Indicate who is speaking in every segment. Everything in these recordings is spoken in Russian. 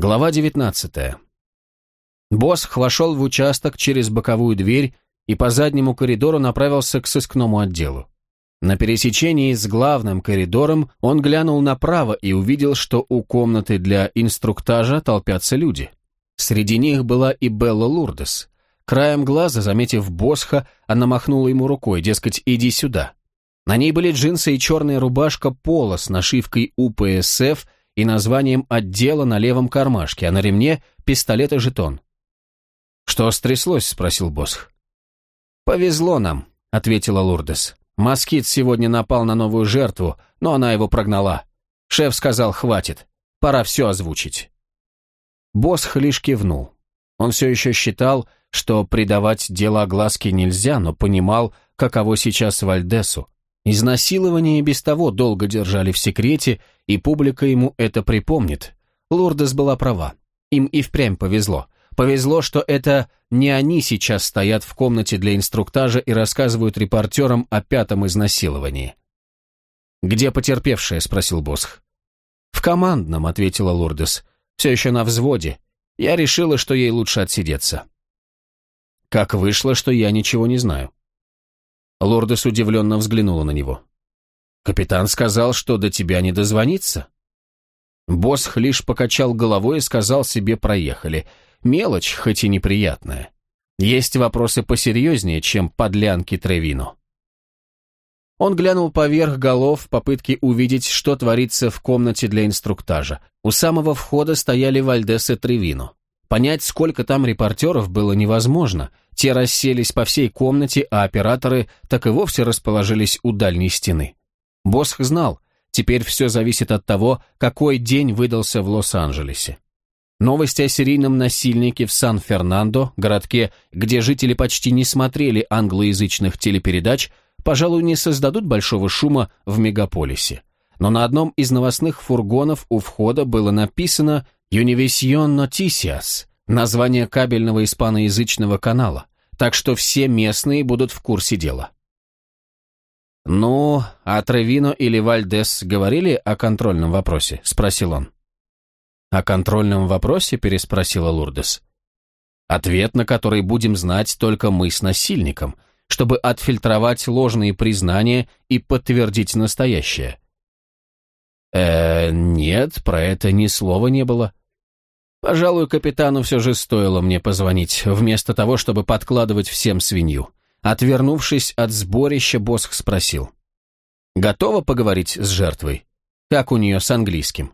Speaker 1: Глава 19. Босх вошел в участок через боковую дверь и по заднему коридору направился к сыскному отделу. На пересечении с главным коридором он глянул направо и увидел, что у комнаты для инструктажа толпятся люди. Среди них была и Белла Лурдес. Краем глаза, заметив Босха, она махнула ему рукой, дескать, иди сюда. На ней были джинсы и черная рубашка пола с нашивкой УПСФ и названием отдела на левом кармашке, а на ремне пистолет и жетон. «Что стряслось?» — спросил Босх. «Повезло нам», — ответила Лурдес. «Москит сегодня напал на новую жертву, но она его прогнала. Шеф сказал, хватит, пора все озвучить». Босх лишь кивнул. Он все еще считал, что придавать дело огласке нельзя, но понимал, каково сейчас Вальдесу. Изнасилование без того долго держали в секрете, и публика ему это припомнит. Лурдес была права. Им и впрямь повезло. Повезло, что это не они сейчас стоят в комнате для инструктажа и рассказывают репортерам о пятом изнасиловании. «Где потерпевшая?» — спросил Босх. «В командном», — ответила Лурдес. «Все еще на взводе. Я решила, что ей лучше отсидеться». «Как вышло, что я ничего не знаю?» Лордес удивленно взглянула на него. «Капитан сказал, что до тебя не дозвониться?» Босх лишь покачал головой и сказал себе «проехали». Мелочь, хоть и неприятная. Есть вопросы посерьезнее, чем подлянки Тревино. Он глянул поверх голов в попытке увидеть, что творится в комнате для инструктажа. У самого входа стояли Вальдес и Тревино. Понять, сколько там репортеров, было невозможно. Те расселись по всей комнате, а операторы так и вовсе расположились у дальней стены. Босх знал, теперь все зависит от того, какой день выдался в Лос-Анджелесе. Новости о серийном насильнике в Сан-Фернандо, городке, где жители почти не смотрели англоязычных телепередач, пожалуй, не создадут большого шума в мегаполисе. Но на одном из новостных фургонов у входа было написано Univision Noticias, название кабельного испаноязычного канала, так что все местные будут в курсе дела. «Ну, а Тревино или Вальдес говорили о контрольном вопросе?» – спросил он. «О контрольном вопросе?» – переспросила Лурдес. «Ответ, на который будем знать только мы с насильником, чтобы отфильтровать ложные признания и подтвердить настоящее». «Э, нет, про это ни слова не было. Пожалуй, капитану все же стоило мне позвонить, вместо того, чтобы подкладывать всем свинью. Отвернувшись от сборища, Босх спросил. «Готова поговорить с жертвой? Как у нее с английским?»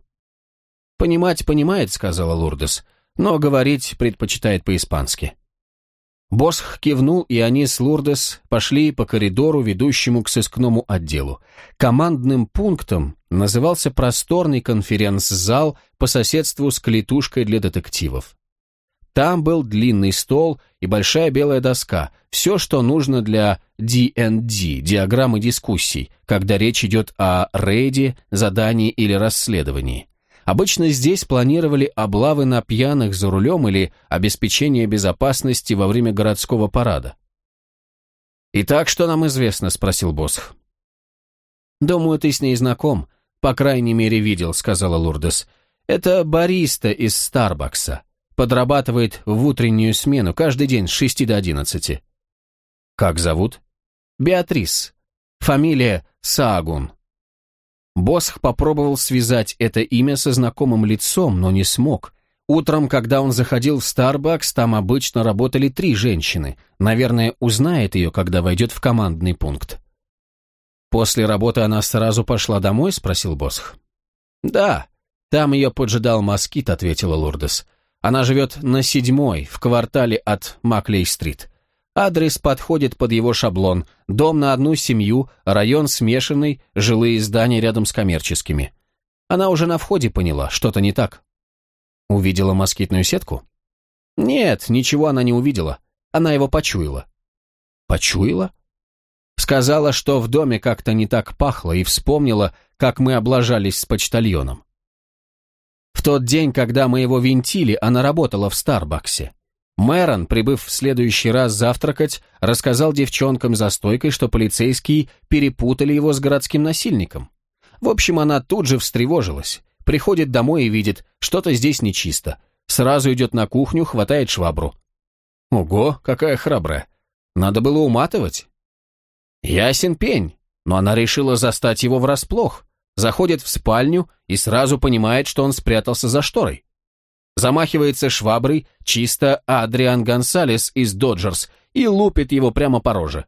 Speaker 1: «Понимать понимает», — сказала Лурдес, «но говорить предпочитает по-испански». Босх кивнул, и они с Лурдес пошли по коридору, ведущему к сыскному отделу. Командным пунктом назывался просторный конференц-зал по соседству с клетушкой для детективов. Там был длинный стол и большая белая доска, все, что нужно для D&D, диаграммы дискуссий, когда речь идет о рейде, задании или расследовании. Обычно здесь планировали облавы на пьяных за рулем или обеспечение безопасности во время городского парада. «Итак, что нам известно?» – спросил Босх. «Думаю, ты с ней знаком. По крайней мере, видел», – сказала Лурдес. «Это бариста из Старбакса. Подрабатывает в утреннюю смену каждый день с шести до одиннадцати». «Как зовут?» «Беатрис. Фамилия Саагун». Босх попробовал связать это имя со знакомым лицом, но не смог. Утром, когда он заходил в Starbucks, там обычно работали три женщины. Наверное, узнает ее, когда войдет в командный пункт. «После работы она сразу пошла домой?» — спросил Босх. «Да, там ее поджидал москит», — ответила Лурдес. «Она живет на седьмой, в квартале от Маклей-стрит. Адрес подходит под его шаблон. Дом на одну семью, район смешанный, жилые здания рядом с коммерческими. Она уже на входе поняла, что-то не так. Увидела москитную сетку? Нет, ничего она не увидела. Она его почуяла. Почуяла? Сказала, что в доме как-то не так пахло, и вспомнила, как мы облажались с почтальоном. В тот день, когда мы его винтили, она работала в Старбаксе. Мэрон, прибыв в следующий раз завтракать, рассказал девчонкам за стойкой, что полицейские перепутали его с городским насильником. В общем, она тут же встревожилась. приходит домой и видит, что-то здесь нечисто. Сразу идет на кухню, хватает швабру. Ого, какая храбрая. Надо было уматывать. Ясен пень, но она решила застать его врасплох. Заходит в спальню и сразу понимает, что он спрятался за шторой. Замахивается шваброй чисто Адриан Гонсалес из Доджерс и лупит его прямо по роже.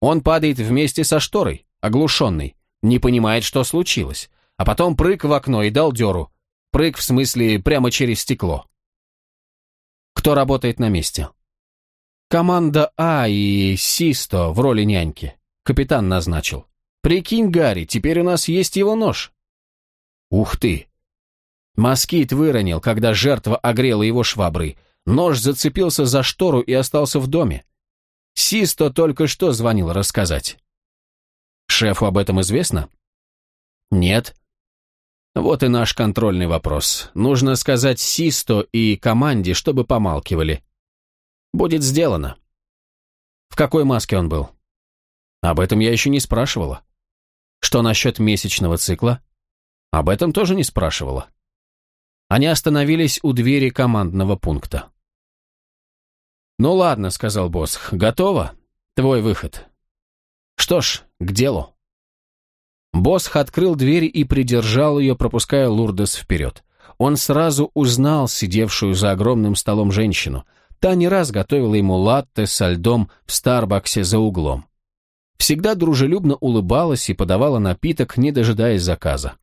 Speaker 1: Он падает вместе со шторой, оглушенный, не понимает, что случилось, а потом прыг в окно и дал дёру. Прыг в смысле прямо через стекло. Кто работает на месте? Команда А и Систо в роли няньки. Капитан назначил. Прикинь, Гарри, теперь у нас есть его нож. Ух ты! Москит выронил, когда жертва огрела его шваброй. Нож зацепился за штору и остался в доме. Систо только что звонил рассказать. Шефу об этом известно? Нет. Вот и наш контрольный вопрос. Нужно сказать Систо и команде, чтобы помалкивали. Будет сделано. В какой маске он был? Об этом я еще не спрашивала. Что насчет месячного цикла? Об этом тоже не спрашивала. Они остановились у двери командного пункта. «Ну ладно», — сказал босс, — «готово? Твой выход». «Что ж, к делу». Босх открыл дверь и придержал ее, пропуская Лурдес вперед. Он сразу узнал сидевшую за огромным столом женщину. Та не раз готовила ему латте со льдом в Старбаксе за углом. Всегда дружелюбно улыбалась и подавала напиток, не дожидаясь заказа.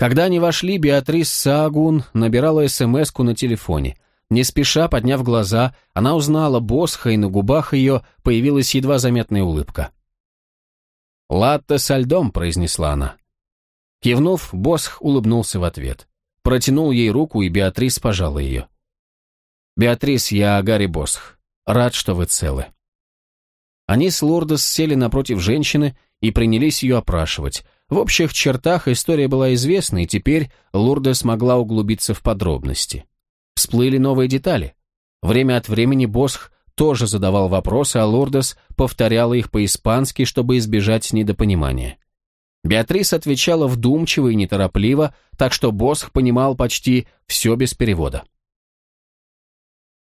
Speaker 1: Когда они вошли, Беатрис Саагун набирала смс на телефоне. Не спеша, подняв глаза, она узнала Босха, и на губах ее появилась едва заметная улыбка. «Латте со льдом», — произнесла она. Кивнув, Босх улыбнулся в ответ. Протянул ей руку, и Беатрис пожала ее. «Беатрис, я Гарри Босх. Рад, что вы целы». Они с Лордос сели напротив женщины и принялись ее опрашивать — в общих чертах история была известна, и теперь Лурда смогла углубиться в подробности. Всплыли новые детали. Время от времени Босх тоже задавал вопросы, а Лурдес повторяла их по-испански, чтобы избежать недопонимания. Беатрис отвечала вдумчиво и неторопливо, так что Босх понимал почти все без перевода.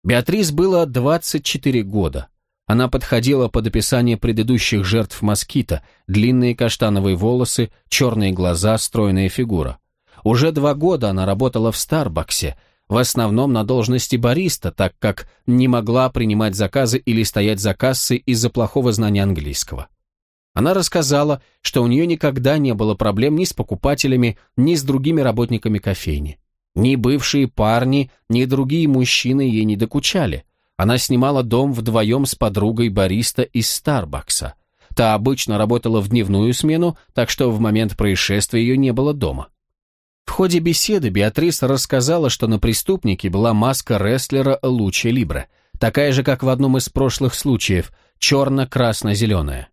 Speaker 1: Беатрис было 24 года. Она подходила под описание предыдущих жертв москита, длинные каштановые волосы, черные глаза, стройная фигура. Уже два года она работала в Старбаксе, в основном на должности бариста, так как не могла принимать заказы или стоять за кассой из-за плохого знания английского. Она рассказала, что у нее никогда не было проблем ни с покупателями, ни с другими работниками кофейни. Ни бывшие парни, ни другие мужчины ей не докучали – она снимала дом вдвоем с подругой бариста из Старбакса. Та обычно работала в дневную смену, так что в момент происшествия ее не было дома. В ходе беседы Беатрис рассказала, что на преступнике была маска рестлера Луча Либре, такая же, как в одном из прошлых случаев, черно-красно-зеленая.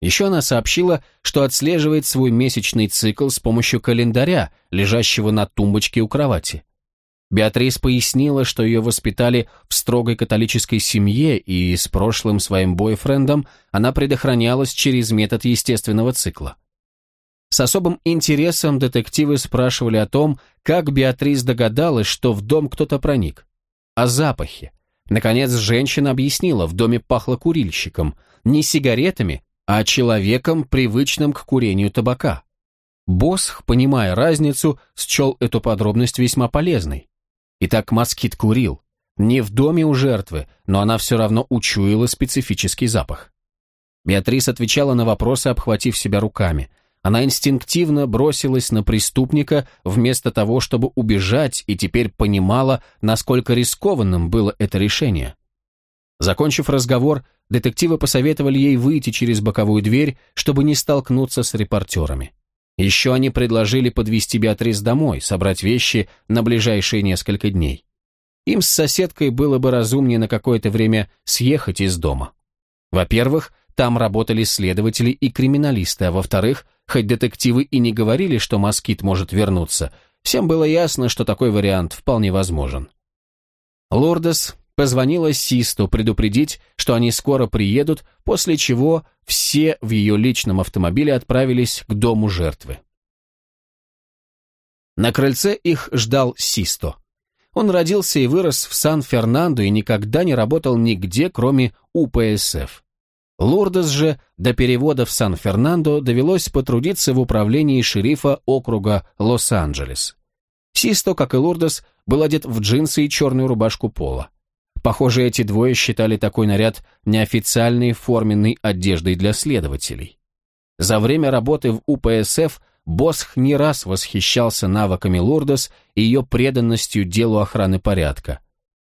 Speaker 1: Еще она сообщила, что отслеживает свой месячный цикл с помощью календаря, лежащего на тумбочке у кровати. Беатрис пояснила, что ее воспитали в строгой католической семье, и с прошлым своим бойфрендом она предохранялась через метод естественного цикла. С особым интересом детективы спрашивали о том, как Беатрис догадалась, что в дом кто-то проник. О запахе. Наконец, женщина объяснила, в доме пахло курильщиком, не сигаретами, а человеком, привычным к курению табака. Босх, понимая разницу, счел эту подробность весьма полезной. Итак, москит курил. Не в доме у жертвы, но она все равно учуяла специфический запах. Беатрис отвечала на вопросы, обхватив себя руками. Она инстинктивно бросилась на преступника вместо того, чтобы убежать, и теперь понимала, насколько рискованным было это решение. Закончив разговор, детективы посоветовали ей выйти через боковую дверь, чтобы не столкнуться с репортерами. Еще они предложили подвести Беатрис домой, собрать вещи на ближайшие несколько дней. Им с соседкой было бы разумнее на какое-то время съехать из дома. Во-первых, там работали следователи и криминалисты, а во-вторых, хоть детективы и не говорили, что москит может вернуться, всем было ясно, что такой вариант вполне возможен. Лордес позвонила Систу предупредить, что они скоро приедут, после чего все в ее личном автомобиле отправились к дому жертвы. На крыльце их ждал Систо. Он родился и вырос в Сан-Фернандо и никогда не работал нигде, кроме УПСФ. Лурдес же до перевода в Сан-Фернандо довелось потрудиться в управлении шерифа округа Лос-Анджелес. Систо, как и Лурдес, был одет в джинсы и черную рубашку пола. Похоже, эти двое считали такой наряд неофициальной форменной одеждой для следователей. За время работы в УПСФ Босх не раз восхищался навыками Лурдес и ее преданностью делу охраны порядка.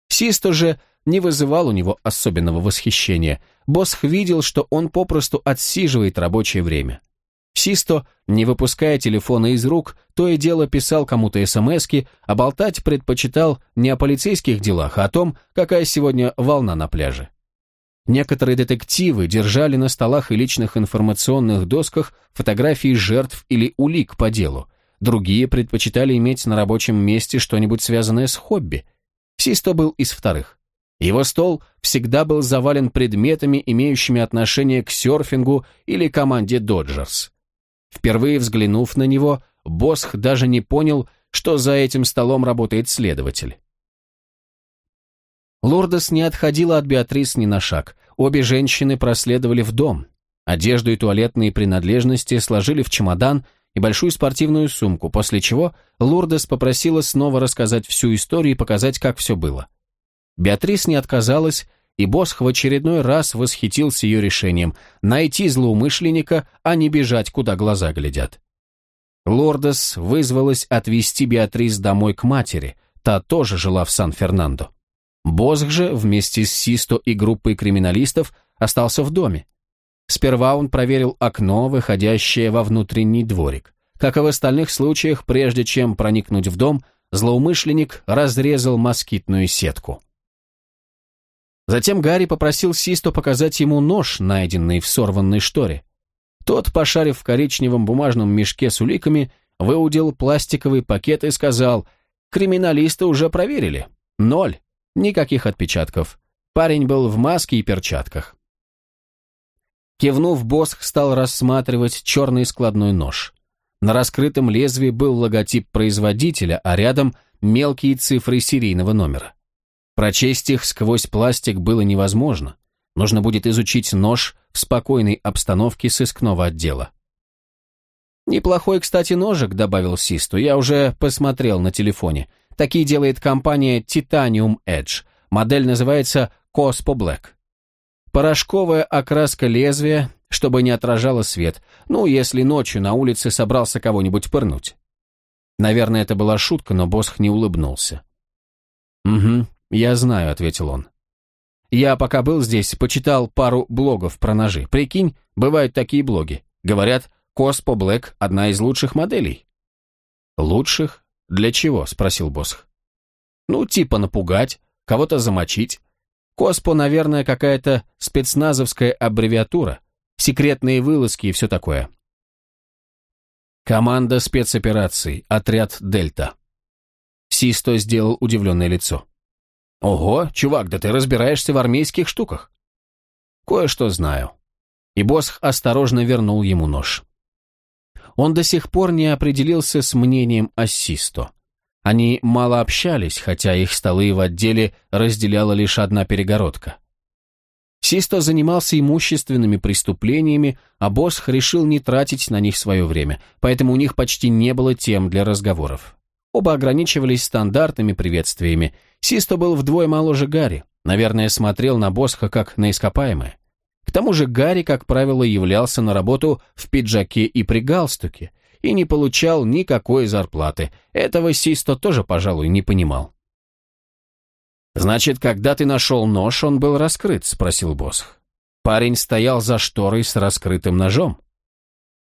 Speaker 1: Систо же не вызывал у него особенного восхищения. Босх видел, что он попросту отсиживает рабочее время. Систо, не выпуская телефона из рук, то и дело писал кому-то смски, а болтать предпочитал не о полицейских делах, а о том, какая сегодня волна на пляже. Некоторые детективы держали на столах и личных информационных досках фотографии жертв или улик по делу, другие предпочитали иметь на рабочем месте что-нибудь связанное с хобби. Систо был из вторых. Его стол всегда был завален предметами, имеющими отношение к серфингу или команде «Доджерс». Впервые взглянув на него, Босх даже не понял, что за этим столом работает следователь. Лордес не отходила от Беатрис ни на шаг. Обе женщины проследовали в дом. Одежду и туалетные принадлежности сложили в чемодан и большую спортивную сумку, после чего Лурдес попросила снова рассказать всю историю и показать, как все было. Беатрис не отказалась, и Босх в очередной раз восхитился ее решением найти злоумышленника, а не бежать, куда глаза глядят. Лордес вызвалась отвезти Беатрис домой к матери, та тоже жила в Сан-Фернандо. Босх же вместе с Систо и группой криминалистов остался в доме. Сперва он проверил окно, выходящее во внутренний дворик. Как и в остальных случаях, прежде чем проникнуть в дом, злоумышленник разрезал москитную сетку. Затем Гарри попросил Систо показать ему нож, найденный в сорванной шторе. Тот, пошарив в коричневом бумажном мешке с уликами, выудил пластиковый пакет и сказал, «Криминалисты уже проверили. Ноль. Никаких отпечатков. Парень был в маске и перчатках». Кивнув, Босх стал рассматривать черный складной нож. На раскрытом лезвии был логотип производителя, а рядом мелкие цифры серийного номера. Прочесть их сквозь пластик было невозможно. Нужно будет изучить нож в спокойной обстановке сыскного отдела. «Неплохой, кстати, ножик», — добавил Систу. «Я уже посмотрел на телефоне. Такие делает компания Titanium Edge. Модель называется Cospo Black. Порошковая окраска лезвия, чтобы не отражало свет. Ну, если ночью на улице собрался кого-нибудь пырнуть». Наверное, это была шутка, но Босх не улыбнулся. «Угу, «Я знаю», — ответил он. «Я пока был здесь, почитал пару блогов про ножи. Прикинь, бывают такие блоги. Говорят, Коспо Блэк — одна из лучших моделей». «Лучших? Для чего?» — спросил Босх. «Ну, типа напугать, кого-то замочить. Коспо, наверное, какая-то спецназовская аббревиатура, секретные вылазки и все такое». «Команда спецопераций, отряд Дельта». Систо сделал удивленное лицо. «Ого, чувак, да ты разбираешься в армейских штуках». «Кое-что знаю». И Босх осторожно вернул ему нож. Он до сих пор не определился с мнением о Систо. Они мало общались, хотя их столы в отделе разделяла лишь одна перегородка. Систо занимался имущественными преступлениями, а Босх решил не тратить на них свое время, поэтому у них почти не было тем для разговоров. Оба ограничивались стандартными приветствиями. Систо был вдвое моложе Гарри, наверное, смотрел на Босха как на ископаемое. К тому же Гарри, как правило, являлся на работу в пиджаке и при галстуке и не получал никакой зарплаты. Этого Систо тоже, пожалуй, не понимал. «Значит, когда ты нашел нож, он был раскрыт?» — спросил Босх. Парень стоял за шторой с раскрытым ножом.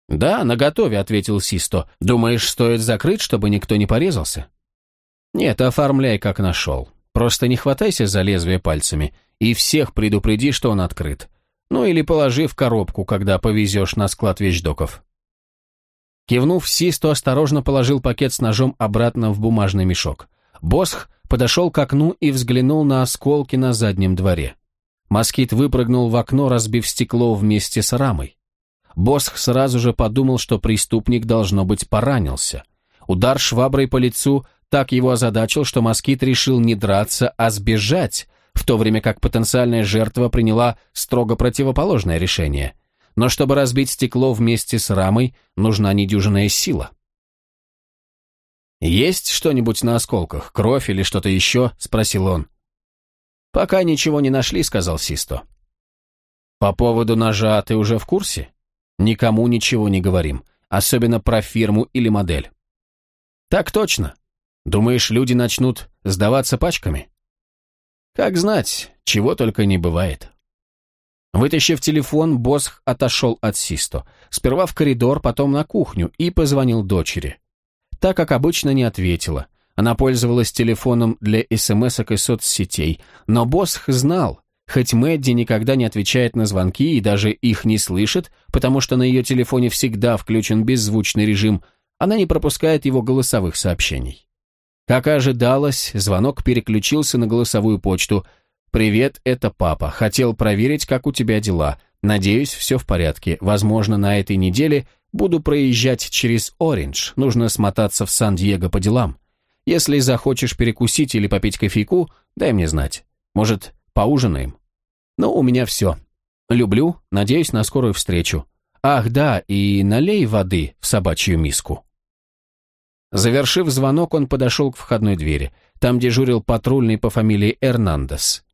Speaker 1: «Да, наготове», — ответил Систо. «Думаешь, стоит закрыть, чтобы никто не порезался?» «Нет, оформляй, как нашел. Просто не хватайся за лезвие пальцами и всех предупреди, что он открыт. Ну или положи в коробку, когда повезешь на склад вещдоков». Кивнув, Систо осторожно положил пакет с ножом обратно в бумажный мешок. Босх подошел к окну и взглянул на осколки на заднем дворе. Москит выпрыгнул в окно, разбив стекло вместе с рамой. Босх сразу же подумал, что преступник, должно быть, поранился. Удар шваброй по лицу так его озадачил, что москит решил не драться, а сбежать, в то время как потенциальная жертва приняла строго противоположное решение. Но чтобы разбить стекло вместе с рамой, нужна недюжинная сила. «Есть что-нибудь на осколках? Кровь или что-то еще?» – спросил он. «Пока ничего не нашли», – сказал Систо. «По поводу ножа ты уже в курсе? Никому ничего не говорим, особенно про фирму или модель». «Так точно. Думаешь, люди начнут сдаваться пачками?» «Как знать, чего только не бывает». Вытащив телефон, Босх отошел от Систо. Сперва в коридор, потом на кухню и позвонил дочери так как обычно, не ответила. Она пользовалась телефоном для смс и соцсетей, но Босх знал, хоть Мэдди никогда не отвечает на звонки и даже их не слышит, потому что на ее телефоне всегда включен беззвучный режим, она не пропускает его голосовых сообщений. Как и ожидалось, звонок переключился на голосовую почту. «Привет, это папа. Хотел проверить, как у тебя дела. Надеюсь, все в порядке. Возможно, на этой неделе Буду проезжать через Ориндж, нужно смотаться в Сан-Диего по делам. Если захочешь перекусить или попить кофейку, дай мне знать. Может, поужинаем? Ну, у меня все. Люблю, надеюсь на скорую встречу. Ах, да, и налей воды в собачью миску. Завершив звонок, он подошел к входной двери. Там дежурил патрульный по фамилии Эрнандес.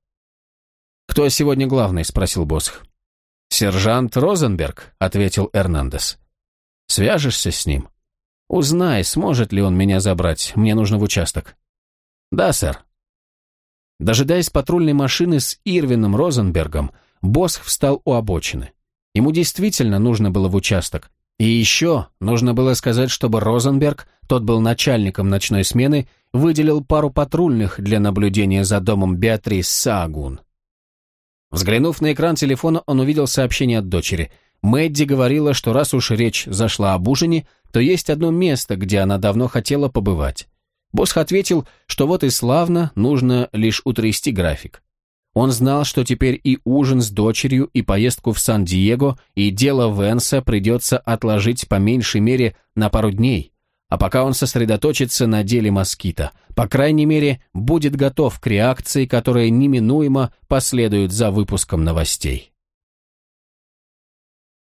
Speaker 1: «Кто сегодня главный?» – спросил Босх. «Сержант Розенберг», – ответил Эрнандес. Свяжешься с ним? Узнай, сможет ли он меня забрать. Мне нужно в участок. Да, сэр. Дожидаясь патрульной машины с Ирвином Розенбергом, Босх встал у обочины. Ему действительно нужно было в участок. И еще нужно было сказать, чтобы Розенберг, тот был начальником ночной смены, выделил пару патрульных для наблюдения за домом Беатрис Саагун. Взглянув на экран телефона, он увидел сообщение от дочери – Мэдди говорила, что раз уж речь зашла об ужине, то есть одно место, где она давно хотела побывать. Босх ответил, что вот и славно, нужно лишь утрясти график. Он знал, что теперь и ужин с дочерью, и поездку в Сан-Диего, и дело Венса придется отложить по меньшей мере на пару дней, а пока он сосредоточится на деле москита, по крайней мере, будет готов к реакции, которая неминуемо последует за выпуском новостей.